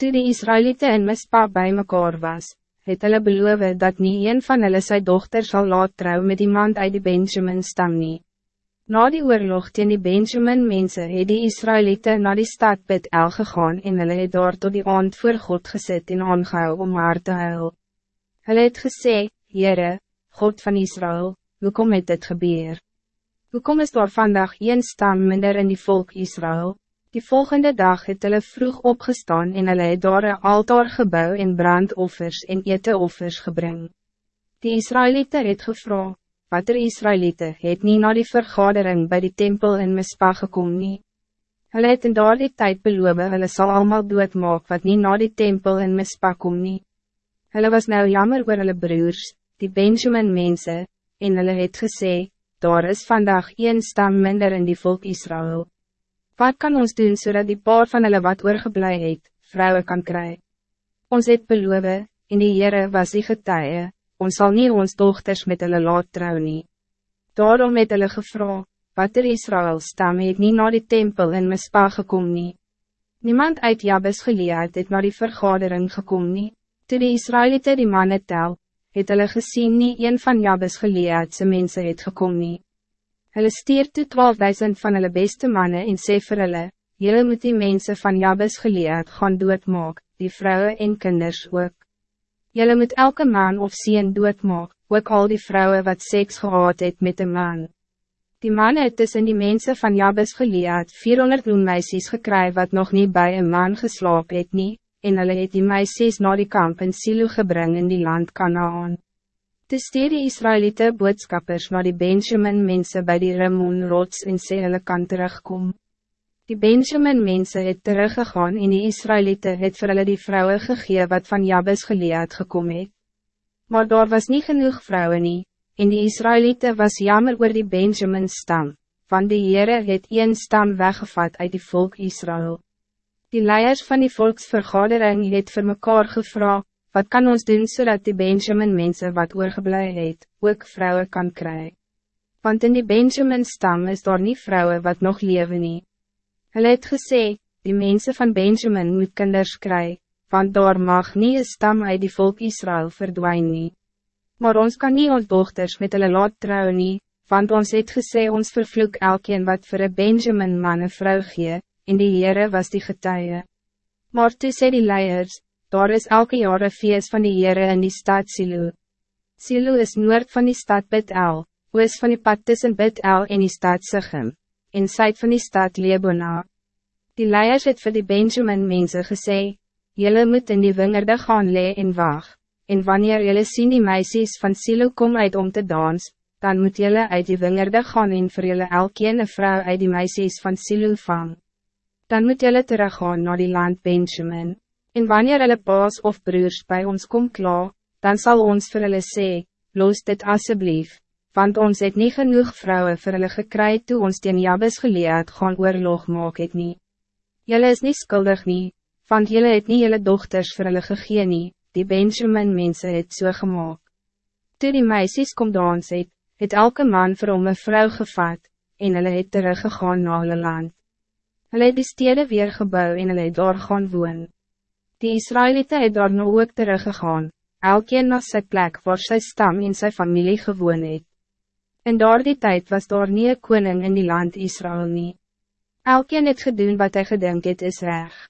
Toen die Israëlieten in Mispa bij mekaar was, het hulle beloof dat nie een van hulle sy dochter zal laat trouw met iemand uit die Benjamin stam nie. Na die oorlog teen die Benjamin mensen het die Israëlieten naar die stad Bid El gegaan en hulle het daar tot die aand voor God gezet en aangehou om haar te huil. Hulle het gesê, Heere, God van Israël, hoe kom het dit gebeur? Hoe kom is daar vandaag een stam minder in die volk Israël? Die volgende dag het hulle vroeg opgestaan en hulle het daar een altaar gebouw en brandoffers en eteoffers gebring. Die Israëlieten het gevra, wat er Israëlieten het nie na die vergadering bij die tempel in Mispa gekom nie. Hulle het in daar die tijd beloof, hulle sal allemaal doodmaak wat niet na die tempel in Mispa kom nie. Hulle was nou jammer oor hulle broers, die Benjamin mensen, en hulle het gesê, daar is vandaag een stam minder in die volk Israël. Wat kan ons doen zodat die paar van hulle wat oorgeblij het, vrouwen kan krijgen? Ons het beloof, en die Heere was die getuie, ons zal niet ons dochters met hulle laat trou nie. Daarom het hulle gevra, wat er Israël stam het nie na die tempel in Mispa gekom nie. Niemand uit Jabes geleerd het na die vergadering gekom nie. Toe die Israëlieten die manne tel, het hulle gesien nie een van Jabes geleerdse mense het gekom nie. Hulle stuur toe 12.000 van hulle beste mannen en sê vir hulle, Julle moet die mensen van Jabes geleerd gaan doodmaak, die vrouwen en kinders ook. Julle moet elke man of sien doodmaak, ook al die vrouwen wat seks gehad het met een man. Die man het tussen die mensen van Jabes geleerd 400 meisjes gekry wat nog niet bij een man geslaap het nie, en hulle het die meisjes na die kamp in Silo gebring in die land Kanaan. Te stuur die Israëlieten boodskappers naar die Benjamin mensen bij die Ramon rots en sê hulle kan terugkom. Die Benjamin mensen het teruggegaan en die Israëlieten het vir hulle die vrouwen gegee wat van Jabes geleerd gekom het. Maar daar was niet genoeg vrouwen nie, en die Israëlieten was jammer oor die Benjamin stam, van die Heere het een stam weggevat uit die volk Israël. Die leiers van die volksvergadering het vir mekaar gevraagd, wat kan ons doen zodat die Benjamin mensen wat oorgeblij het, ook vrouwen kan krijgen? Want in die Benjamin stam is daar niet vrouwen wat nog leven nie. Hulle het gesê, die mensen van Benjamin moet kinders kry, want daar mag nie een stam uit die volk Israël verdwijnen. nie. Maar ons kan niet ons dochters met hulle laat trouwen nie, want ons het gesê ons vervloek elkeen wat voor een Benjamin man een vrou gee, en die Heere was die getuie. Maar toe sê die leiers, Daar is elke jaar een feest van die Heere in die stad Silo. Silo is noord van die stad Bet-El, oos van die pad tussen Bet-El en die stad Sigim, en zuid van die stad Lebona. Die leiers het vir die Benjamin mense gesê, Jylle moet in die wingerde gaan le en wacht, en wanneer jylle sien die meisjes van Silo kom uit om te dans, dan moet jylle uit die wingerde gaan en vir jylle elkeen een vrou uit die meisjes van Silo vang. Dan moet jylle teruggaan naar die land Benjamin. En wanneer hulle paas of broers bij ons kom klaar, dan zal ons vir hulle sê, los dit alsjeblieft, want ons het niet genoeg vrouwen vir hulle gekry toe ons teen Jabes geleerd gaan oorlog maak het nie. Julle is niet skuldig nie, want julle het nie julle dochters vir hulle gegee nie, die Benjamin mense het so gemaakt. Toe die meisjes kom dans het, het elke man vir hom een vrou gevat, en hulle het teruggegaan na hulle land. Hulle het die stede weer gebouw en hulle het daar gaan woon. Die Israëlieten het daar nou ook teruggegaan, elkeen na sy plek waar sy stam en sy familie gewoon het. In daar die tijd was daar nie een koning in die land Israël nie. Elkeen het gedoen wat hij gedink het is recht.